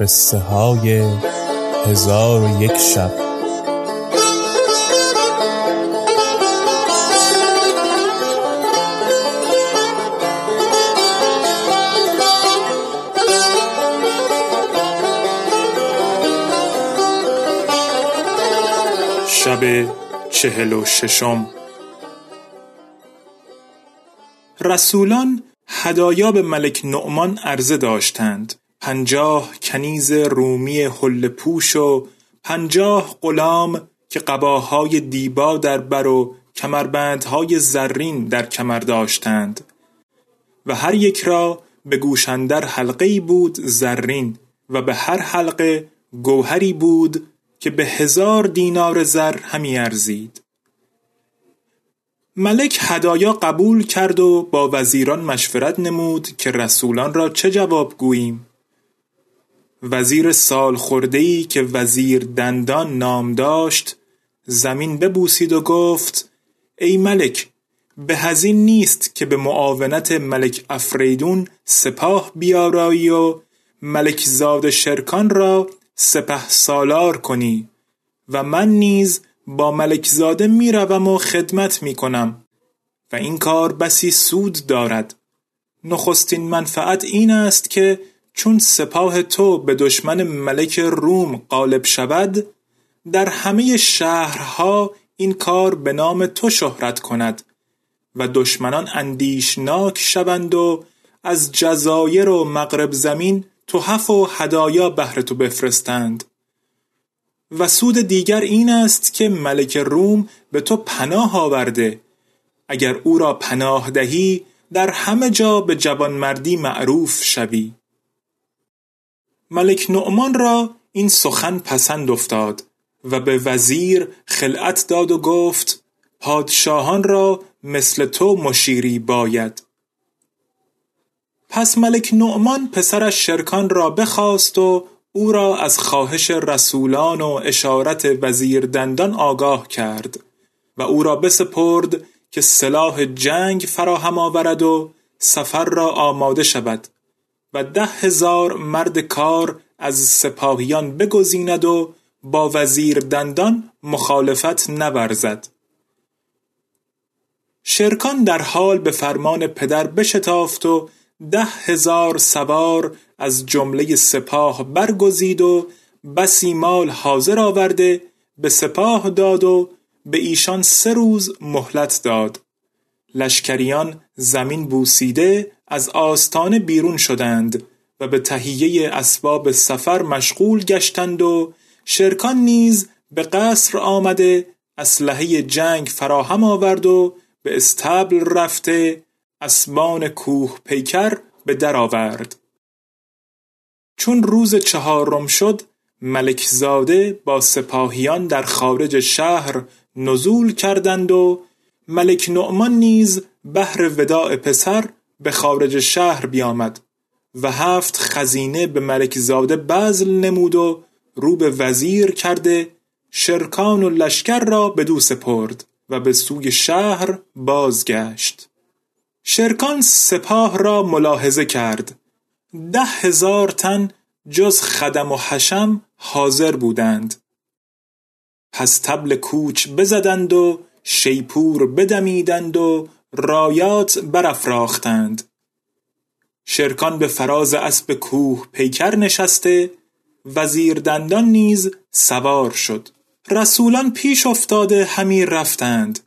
قصه های هزار و یک شب. شب چهل و ششم. رسولان هدایا به ملک نعمان عرضه داشتند. پنجاه کنیز رومی حل پوش و پنجاه غلام که قباهای دیبا در بر و کمربندهای زرین در کمر داشتند. و هر یک را به گوشندر حلقه بود زرین و به هر حلقه گوهری بود که به هزار دینار زر همی ارزید. ملک هدایا قبول کرد و با وزیران مشورت نمود که رسولان را چه جواب گوییم. وزیر سال ای که وزیر دندان نام داشت زمین ببوسید و گفت ای ملک به هزین نیست که به معاونت ملک افریدون سپاه بیارایی و ملک زاد شرکان را سپه سالار کنی و من نیز با ملک زاده می روم و خدمت می کنم و این کار بسی سود دارد. نخستین منفعت این است که چون سپاه تو به دشمن ملک روم غالب شود در همه شهرها این کار به نام تو شهرت کند و دشمنان اندیشناک شوند و از جزایر و مغرب زمین تحف و هدایا بهر تو بفرستند. و سود دیگر این است که ملک روم به تو پناه آورده. اگر او را پناه دهی در همه جا به جوانمردی معروف شوی. ملک نعمان را این سخن پسند افتاد و به وزیر خلعت داد و گفت پادشاهان را مثل تو مشیری باید. پس ملک نعمان پسرش شرکان را بخواست و او را از خواهش رسولان و اشارت وزیر دندان آگاه کرد و او را بسپرد که سلاح جنگ فراهم آورد و سفر را آماده شود. و ده هزار مرد کار از سپاهیان بگزیند و با وزیر دندان مخالفت نورزد. شرکان در حال به فرمان پدر بشتافت و ده هزار سوار از جمله سپاه برگزید و بسی مال حاضر آورده به سپاه داد و به ایشان سه روز مهلت داد. لشکریان زمین بوسیده از آستانه بیرون شدند و به تهیه اسباب سفر مشغول گشتند و شرکان نیز به قصر آمده اسلحه جنگ فراهم آورد و به استبل رفته اسبان کوه پیکر به در آورد. چون روز چهارم شد ملک زاده با سپاهیان در خارج شهر نزول کردند و ملک نعمان نیز بهر وداع پسر به خارج شهر بیامد و هفت خزینه به ملک زاده بذل نمود و رو به وزیر کرده شرکان و لشکر را بدو سپرد و به سوی شهر بازگشت. شرکان سپاه را ملاحظه کرد. ده هزار تن جز خدم و حشم حاضر بودند. پس تبل کوچ بزدند و شیپور بدمیدند و رایات برافراختند. شرکان به فراز اسب کوه پیکر نشسته وزیر دندان نیز سوار شد. رسولان پیش افتاده همی رفتند.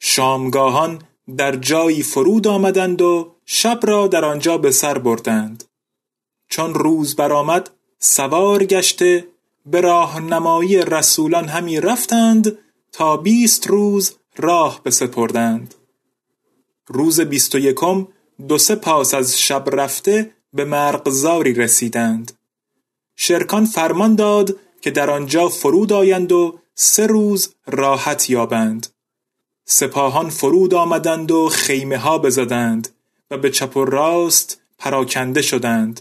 شامگاهان در جایی فرود آمدند و شب را در آنجا به سر بردند. چون روز برآمد سوار گشته به راهنمایی رسولان همی رفتند تا بیست روز راه بسپردند. روز بیست و یکم دو سه پاس از شب رفته به مرغزاری رسیدند. شرکان فرمان داد که در آنجا فرود آیند و سه روز راحت یابند. سپاهان فرود آمدند و خیمه ها بزدند و به چپ و راست پراکنده شدند.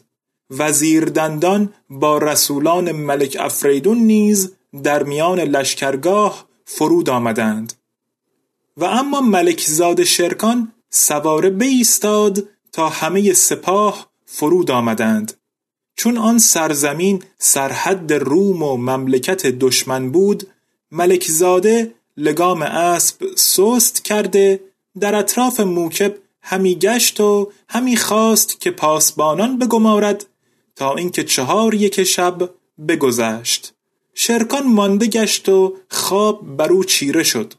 وزیر دندان با رسولان ملک افریدون نیز در میان لشکرگاه فرود آمدند. و اما ملک زاد شرکان سواره بایستاد تا همه سپاه فرود آمدند. چون آن سرزمین سرحد روم و مملکت دشمن بود ملکزاده لگام اسب سست کرده در اطراف موکب همی گشت و همی خواست که پاسبانان بگمارد تا اینکه چهار یک شب بگذشت. شرکان مانده گشت و خواب بر او چیره شد.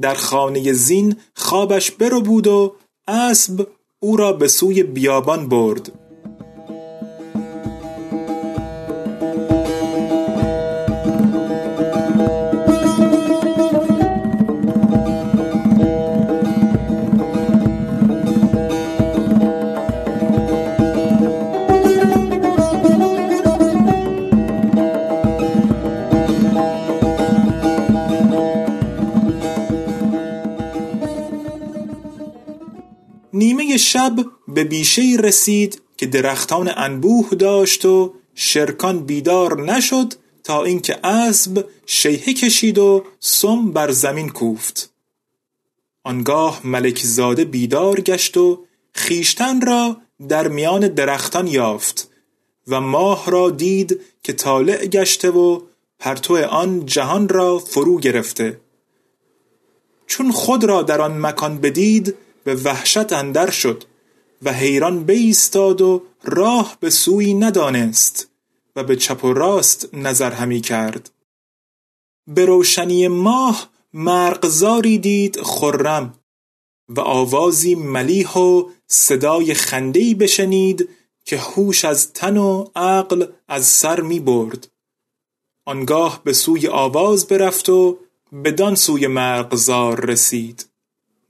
در خانه زین خوابش برو بود و اسب او را به سوی بیابان برد. شب به بیشه رسید که درختان انبوه داشت و شرکان بیدار نشد تا اینکه اسب شیهه کشید و سم بر زمین کوفت. آنگاه ملک زاده بیدار گشت و خیشتن را در میان درختان یافت و ماه را دید که طالع گشته و پرتو آن جهان را فرو گرفته. چون خود را در آن مکان بدید به وحشت اندر شد. و حیران بایستاد و راه به سوی ندانست و به چپ و راست نظر همی کرد. به روشنی ماه مرغزاری دید خرم و آوازی ملیح و صدای خنده‌ای بشنید که هوش از تن و عقل از سر می برد. آنگاه به سوی آواز برفت و بدان سوی مرغزار رسید.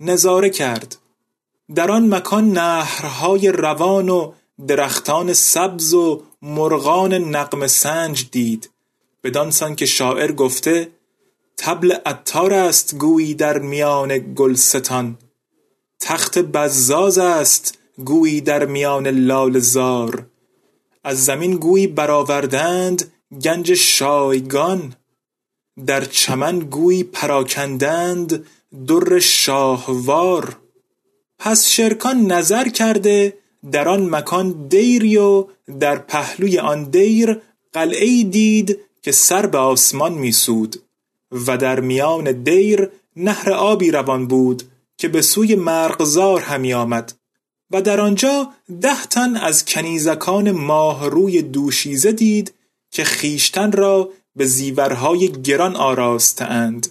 نظاره کرد. در آن مکان نهرهای روان و درختان سبز و مرغان نغمه سنج دید. بدان که شاعر گفته طبل عطار است گویی در میان گلستان. تخت بزاز است گویی در میان لاله زار. از زمین گویی برآوردند گنج شایگان. در چمن گویی پراکندند در شاهوار. پس شرکان نظر کرده در آن مکان دیری و در پهلوی آن دیر قلعه دید که سر به آسمان میسود و در میان دیر نهر آبی روان بود که به سوی مرغزار همی آمد و در آنجا ده تن از کنیزکان ماه روی دوشیزه دید که خیشتن را به زیورهای گران آراستند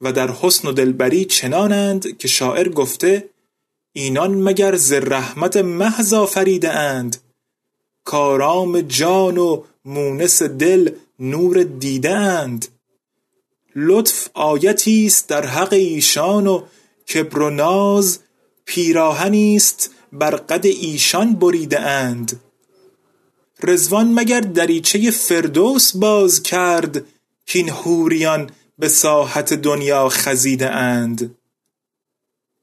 و در حسن و دلبری چنانند که شاعر گفته اینان مگر ز رحمت محض آفریده اند؟ کارام جان و مونس دل نور دیده اند. لطف آیتی است در حق ایشان و کبر و ناز پیراهنی است بر قد ایشان بریده اند. رضوان مگر دریچه فردوس باز کرد کاین حوریان به ساحت دنیا خزیده اند؟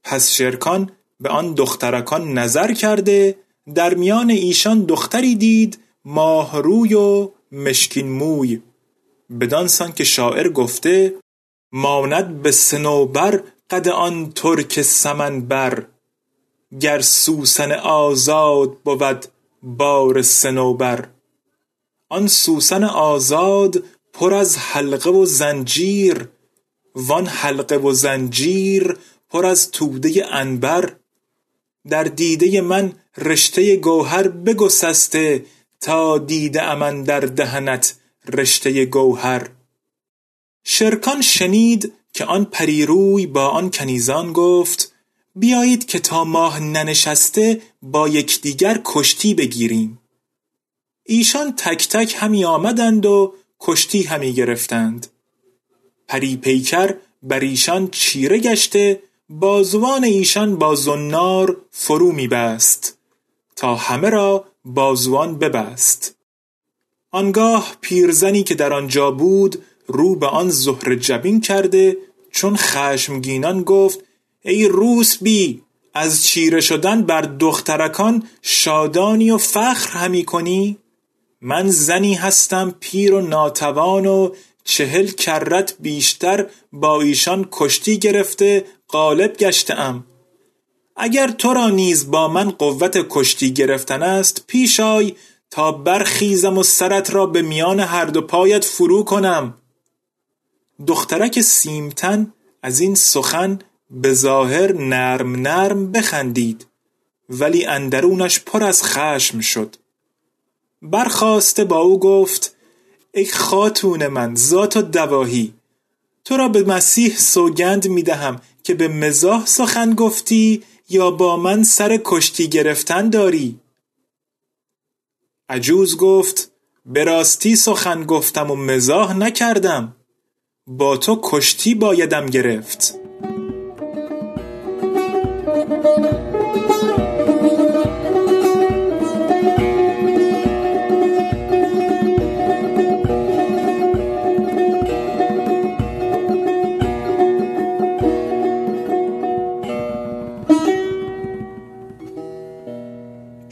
پس شرکان به آن دخترکان نظر کرده در میان ایشان دختری دید ماهروی و مشکین موی. بدانسان که شاعر گفته ماند به صنوبر قد آن ترک سمن بر گر سوسن آزاد بود بار صنوبر. آن سوسن آزاد پر از حلقه و زنجیر وان حلقه و زنجیر پر از توده عنبر در دیده من رشته گوهر بگسسته تا دیده ام در دهنت رشته گوهر. شرکان شنید که آن پریروی با آن کنیزان گفت بیایید که تا ماه ننشسته با یکدیگر کشتی بگیریم. ایشان تک تک همی آمدند و کشتی همی گرفتند. پری پیکر بر ایشان چیره گشته بازوان ایشان با زنار فرو میبست تا همه را بازوان ببست. آنگاه پیرزنی که در آنجا بود رو به آن زهر جبین کرده چون خشمگینان گفت ای بی از چیره شدن بر دخترکان شادانی و فخر همی کنی؟ من زنی هستم پیر و ناتوان و چهل کرت بیشتر با ایشان کشتی گرفته غالب ام اگر تو را نیز با من قوت کشتی گرفتن است پیش آی تا برخیزم و سرت را به میان هر دو پایت فرو کنم. دخترک سیمتن از این سخن به ظاهر نرم نرم بخندید ولی اندرونش پر از خشم شد. برخواسته با او گفت ای خاتون من ذات و دواهی. تو را به مسیح سوگند می دهم که به مزاح سخن گفتی یا با من سر کشتی گرفتن داری. عجوز گفت به راستی سخن گفتم و مزاح نکردم. با تو کشتی بایدم گرفت.